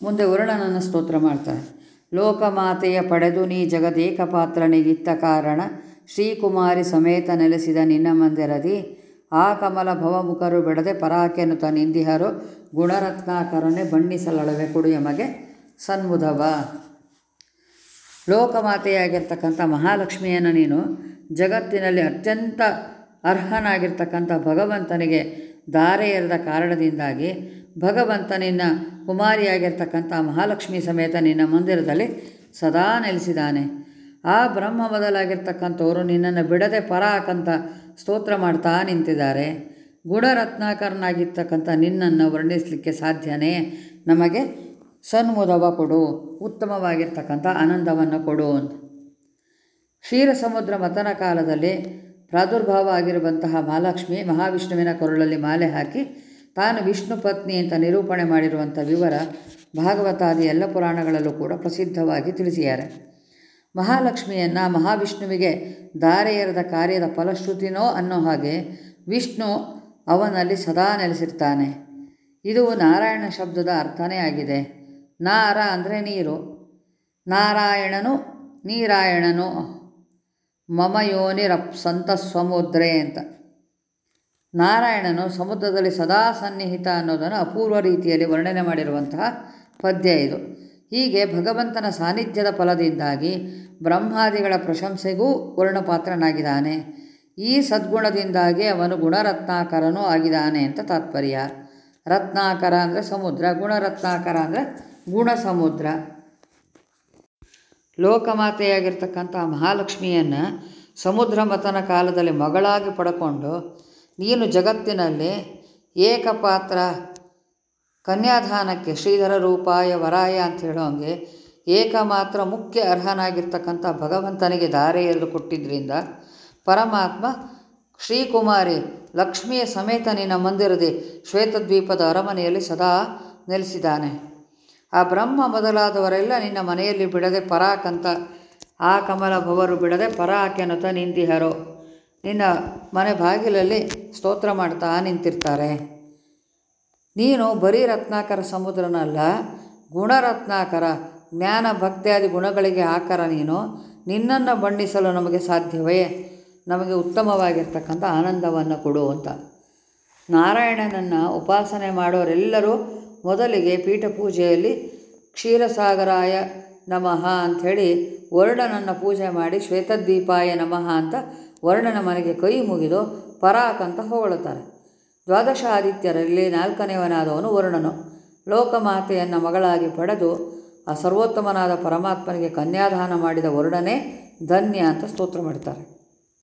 ಮುಂದೆ ವರುಣನನ್ನು ಸ್ತೋತ್ರ ಮಾಡ್ತಾರೆ ಲೋಕಮಾತೆಯ ಪಡೆದು ನೀ ಜಗದೇಕ ಪಾತ್ರನಿಗಿತ್ತ ಕಾರಣ, ಶ್ರೀಕುಮಾರಿ ಸಮೇತ ನೆಲೆಸಿದ ನಿನ್ನ ಮಂದಿರದಿ, ಆ ಕಮಲ ಭವಮುಖರು ಬಿಡದೆ ಪರಾಕೆನುತ ನಿಂದಿಹರು ಗುಣರತ್ನಾಕರನೆ ಬಣ್ಣಿಸಲಳವೆ ಕೊಡು ಎಮಗೆ ಸನ್ಮುಧವ ಲೋಕಮಾತೆಯಾಗಿರ್ತಕ್ಕಂಥ ಮಹಾಲಕ್ಷ್ಮಿಯನ್ನು ನೀನು ಜಗತ್ತಿನಲ್ಲಿ ಅತ್ಯಂತ ಅರ್ಹನಾಗಿರ್ತಕ್ಕಂಥ ಭಗವಂತನಿಗೆ ದಾರೆ ಎರೆದ ಕಾರಣದಿಂದಾಗಿ ಭಗವಂತ ನಿನ್ನ ಕುಮಾರಿಯಾಗಿರ್ತಕ್ಕಂಥ ಮಹಾಲಕ್ಷ್ಮಿ ಸಮೇತ ನಿನ್ನ ಮಂದಿರದಲ್ಲಿ ಸದಾ ನೆಲೆಸಿದ್ದಾನೆ. ಆ ಬ್ರಹ್ಮ ಮೊದಲಾಗಿರ್ತಕ್ಕಂಥವರು ನಿನ್ನನ್ನು ಬಿಡದೆ ಪರಾಕಂತ ಸ್ತೋತ್ರ ಮಾಡ್ತಾ ನಿಂತಿದ್ದಾರೆ. ಗುಣರತ್ನಾಕರನಾಗಿರ್ತಕ್ಕಂಥ ನಿನ್ನನ್ನು ವರ್ಣಿಸಲಿಕ್ಕೆ ಸಾಧ್ಯನೇ? ನಮಗೆ ಸನ್ಮುದವ ಕೊಡು, ಉತ್ತಮವಾಗಿರ್ತಕ್ಕಂಥ ಆನಂದವನ್ನು ಕೊಡು ಅಂತ ಕ್ಷೀರ ಸಮುದ್ರ ಮತನ ಕಾಲದಲ್ಲಿ ಪ್ರಾದುರ್ಭಾವ ಆಗಿರುವಂತಹ ಮಹಾಲಕ್ಷ್ಮಿ ಮಹಾವಿಷ್ಣುವಿನ ಕೊರಳಲ್ಲಿ ಮಾಲೆ ಹಾಕಿ ತಾನು ವಿಷ್ಣು ಪತ್ನಿ ಅಂತ ನಿರೂಪಣೆ ಮಾಡಿರುವಂಥ ವಿವರ ಭಾಗವತಾದಿ ಎಲ್ಲ ಪುರಾಣಗಳಲ್ಲೂ ಕೂಡ ಪ್ರಸಿದ್ಧವಾಗಿ ತಿಳಿಸಿದ್ದಾರೆ. ಮಹಾಲಕ್ಷ್ಮಿಯನ್ನು ಮಹಾವಿಷ್ಣುವಿಗೆ ದಾರೆ ಎರೆದ ಕಾರ್ಯದ ಫಲಶ್ರುತಿನೋ ಅನ್ನೋ ಹಾಗೆ ವಿಷ್ಣು ಅವನಲ್ಲಿ ಸದಾ ನೆಲೆಸಿರ್ತಾನೆ. ಇದು ನಾರಾಯಣ ಶಬ್ದದ ಅರ್ಥನೇ ಆಗಿದೆ. ನಾರ ಅಂದರೆ ನೀರು. ನಾರಾಯಣನು ನೀರಾಯಣನು. ಮಮ ಯೋನಿರಪ್ ಸಂತ ಸ್ವಮುದ್ರೆ ಅಂತ. ನಾರಾಯಣನು ಸಮುದ್ರದಲ್ಲಿ ಸದಾ ಸನ್ನಿಹಿತ ಅನ್ನೋದನ್ನು ಅಪೂರ್ವ ರೀತಿಯಲ್ಲಿ ವರ್ಣನೆ ಮಾಡಿರುವಂತಹ ಪದ್ಯ ಇದು. ಹೀಗೆ ಭಗವಂತನ ಸಾನ್ನಿಧ್ಯದ ಫಲದಿಂದಾಗಿ ಬ್ರಹ್ಮಾದಿಗಳ ಪ್ರಶಂಸೆಗೂ ವರ್ಣಪಾತ್ರನಾಗಿದ್ದಾನೆ. ಈ ಸದ್ಗುಣದಿಂದಾಗಿ ಅವನು ಗುಣರತ್ನಾಕರನೂ ಆಗಿದ್ದಾನೆ ಅಂತ ತಾತ್ಪರ್ಯ. ರತ್ನಾಕರ ಅಂದರೆ ಸಮುದ್ರ, ಗುಣರತ್ನಾಕರ ಅಂದರೆ ಗುಣ ಸಮುದ್ರ ಲೋಕಮಾತೆಯಾಗಿರ್ತಕ್ಕಂಥ ಮಹಾಲಕ್ಷ್ಮಿಯನ್ನು ಸಮುದ್ರ ಮತನ ಕಾಲದಲ್ಲಿ ಮಗಳಾಗಿ ಪಡ್ಕೊಂಡು ನೀನು ಜಗತ್ತಿನಲ್ಲಿ ಏಕಪಾತ್ರ ಕನ್ಯಾದಾನಕ್ಕೆ ಶ್ರೀಧರ ರೂಪಾಯ ವರಾಯ ಅಂತ ಹೇಳೋಂಗೆ ಏಕಮಾತ್ರ ಮುಖ್ಯ ಅರ್ಹನಾಗಿರ್ತಕ್ಕಂಥ ಭಗವಂತನಿಗೆ ದಾರೆ ಎರೆದು ಕೊಟ್ಟಿದ್ದರಿಂದ ಪರಮಾತ್ಮ ಶ್ರೀಕುಮಾರಿ ಲಕ್ಷ್ಮಿಯ ಸಮೇತ ನಿನ್ನ ಮಂದಿರದಿ ಶ್ವೇತದ್ವೀಪದ ಅರಮನೆಯಲ್ಲಿ ಸದಾ ನೆಲೆಸಿದ್ದಾನೆ. ಆ ಬ್ರಹ್ಮ ಮೊದಲಾದವರೆಲ್ಲ ನಿನ್ನ ಮನೆಯಲ್ಲಿ ಬಿಡದೆ ಪರಾಕಂತ ಆ ಕಮಲ ಭವರು ಬಿಡದೆ ಪರಾಕೆನತ ನಿಂತಿಹರೋ. ನಿನ್ನ ಮನೆ ಬಾಗಿಲಲ್ಲಿ ಸ್ತೋತ್ರ ಮಾಡ್ತಾ ನಿಂತಿರ್ತಾರೆ. ನೀನು ಬರೀ ರತ್ನಾಕರ ಸಮುದ್ರನಲ್ಲ, ಗುಣರತ್ನಾಕರ, ಜ್ಞಾನ ಭಕ್ತಿಯಾದಿ ಗುಣಗಳಿಗೆ ಆಕರ ನೀನು. ನಿನ್ನನ್ನು ಬಣ್ಣಿಸಲು ನಮಗೆ ಸಾಧ್ಯವೇ? ನಮಗೆ ಉತ್ತಮವಾಗಿರ್ತಕ್ಕಂಥ ಆನಂದವನ್ನು ಕೊಡು ಅಂತ. ನಾರಾಯಣನನ್ನು ಉಪಾಸನೆ ಮಾಡೋರೆಲ್ಲರೂ ಮೊದಲಿಗೆ ಪೀಠ ಪೂಜೆಯಲ್ಲಿ ಕ್ಷೀರಸಾಗರಾಯ ನಮಃ ಅಂಥೇಳಿ ವರ್ಣನನ್ನು ಪೂಜೆ ಮಾಡಿ ಶ್ವೇತದ್ವೀಪಾಯ ನಮಃ ಅಂತ ವರ್ಣನ ಮನೆಗೆ ಕೈ ಮುಗಿದು ಪರಾಕ್ ಅಂತ ಹೊಗಳುತ್ತಾರೆ. ದ್ವಾದಶ ಆದಿತ್ಯರಲ್ಲಿ ನಾಲ್ಕನೆಯವನಾದವನು ವರ್ಣನು. ಲೋಕಮಾತೆಯನ್ನು ಮಗಳಾಗಿ ಪಡೆದು ಆ ಸರ್ವೋತ್ತಮನಾದ ಪರಮಾತ್ಮನಿಗೆ ಕನ್ಯಾದಾನ ಮಾಡಿದ ವರ್ಣನೇ ಧನ್ಯ ಅಂತ ಸ್ತೋತ್ರ ಮಾಡ್ತಾರೆ.